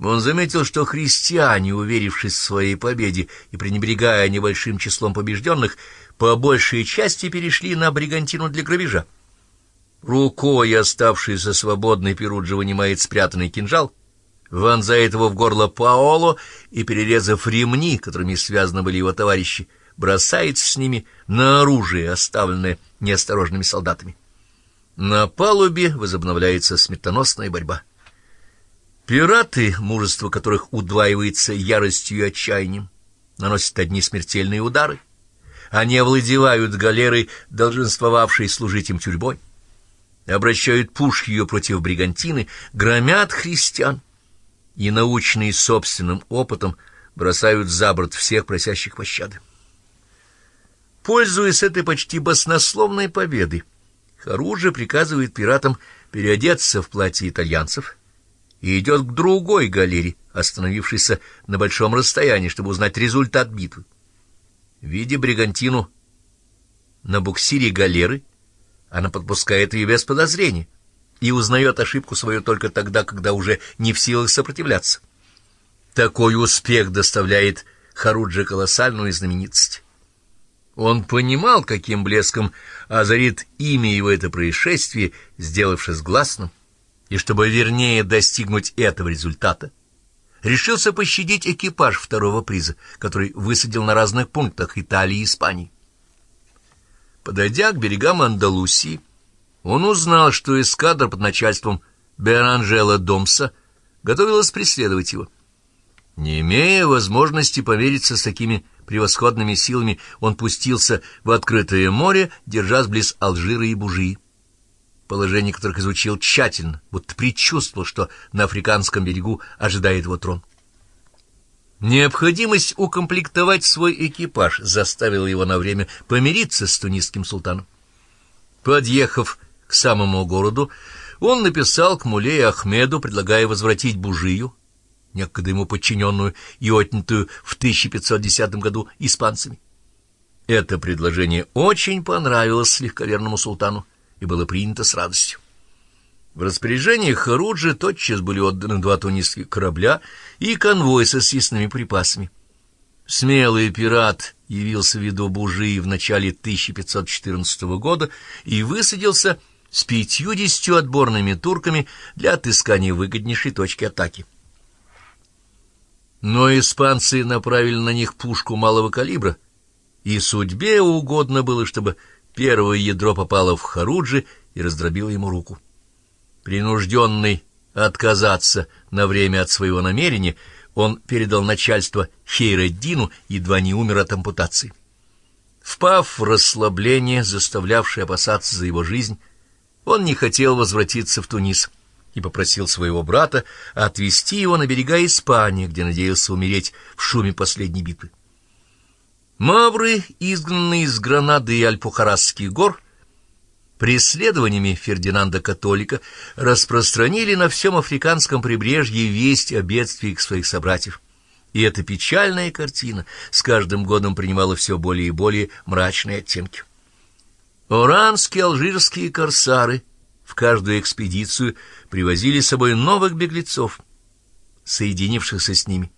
Он заметил, что христиане, уверившись в своей победе и пренебрегая небольшим числом побежденных, по большей части перешли на бригантину для грабежа. Рукой, оставшейся свободной, Перуджи вынимает спрятанный кинжал, вонзает его в горло Паоло и, перерезав ремни, которыми связаны были его товарищи, бросается с ними на оружие, оставленное неосторожными солдатами. На палубе возобновляется смертоносная борьба. Пираты, мужество которых удваивается яростью и отчаянием, наносят одни смертельные удары. Они овладевают галерой, долженствовавшей служить им тюрьмой, обращают пушки ее против бригантины, громят христиан и, наученные собственным опытом, бросают за борт всех просящих пощады. Пользуясь этой почти баснословной победой, Харуджи приказывает пиратам переодеться в платье итальянцев и идет к другой галере, остановившейся на большом расстоянии, чтобы узнать результат битвы. Видя бригантину на буксире галеры, она подпускает ее без подозрения и узнает ошибку свою только тогда, когда уже не в силах сопротивляться. Такой успех доставляет Харуджи колоссальную знаменитость. Он понимал, каким блеском озарит имя его это происшествие, сделавшись гласным, и чтобы вернее достигнуть этого результата, решился пощадить экипаж второго приза, который высадил на разных пунктах Италии и Испании. Подойдя к берегам Андалусии, он узнал, что эскадра под начальством Беранжела Домса готовилась преследовать его. Не имея возможности помериться с такими превосходными силами, он пустился в открытое море, держась близ Алжира и Бужии положение которых изучил тщательно, будто предчувствовал, что на африканском берегу ожидает его трон. Необходимость укомплектовать свой экипаж заставила его на время помириться с тунисским султаном. Подъехав к самому городу, он написал к Муле Ахмеду, предлагая возвратить Бужию, некогда ему подчиненную и отнятую в 1510 году испанцами. Это предложение очень понравилось легковерному султану и было принято с радостью. В распоряжение Харуджи тотчас были отданы два тунисских корабля и конвой со съестными припасами. Смелый пират явился в виду Бужии в начале 1514 года и высадился с пятьюдесятью отборными турками для отыскания выгоднейшей точки атаки. Но испанцы направили на них пушку малого калибра, и судьбе угодно было, чтобы Первое ядро попало в Харуджи и раздробило ему руку. Принужденный отказаться на время от своего намерения, он передал начальство Хейреддину, едва не умер от ампутации. Впав в расслабление, заставлявшее опасаться за его жизнь, он не хотел возвратиться в Тунис и попросил своего брата отвезти его на берега Испании, где надеялся умереть в шуме последней битвы. Мавры, изгнанные из Гранады и Альпухарасских гор, преследованиями Фердинанда Католика распространили на всем африканском прибрежье весть о бедствиях своих собратьев. И эта печальная картина с каждым годом принимала все более и более мрачные оттенки. Оранские алжирские корсары в каждую экспедицию привозили с собой новых беглецов, соединившихся с ними.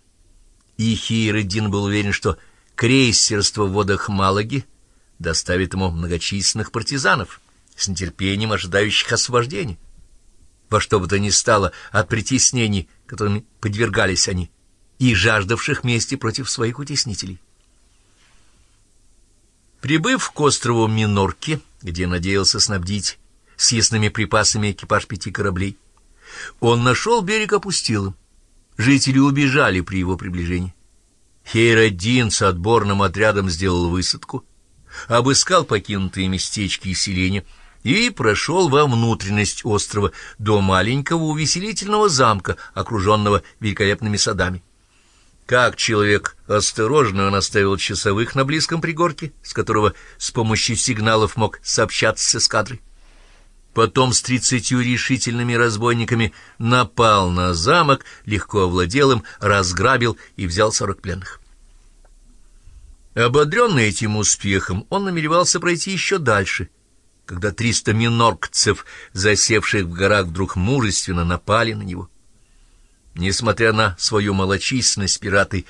И Хейреддин был уверен, что крейсерство в водах Малаги доставит ему многочисленных партизанов, с нетерпением ожидающих освобождения. Во что бы то ни стало от притеснений, которыми подвергались они, и жаждавших мести против своих утеснителей. Прибыв к острову Минорки, где надеялся снабдить съестными припасами экипаж пяти кораблей, он нашел берег опустелым. Жители убежали при его приближении. Хейрадин с отборным отрядом сделал высадку, обыскал покинутые местечки и селения и прошел во внутренность острова до маленького увеселительного замка, окруженного великолепными садами. Как человек осторожно он оставил часовых на близком пригорке, с которого с помощью сигналов мог сообщаться с эскадрой. Потом с тридцатью решительными разбойниками напал на замок, легко овладел им, разграбил и взял сорок пленных. Ободренный этим успехом, он намеревался пройти еще дальше, когда триста миноркцев, засевших в горах, вдруг мужественно напали на него. Несмотря на свою малочисленность, пираты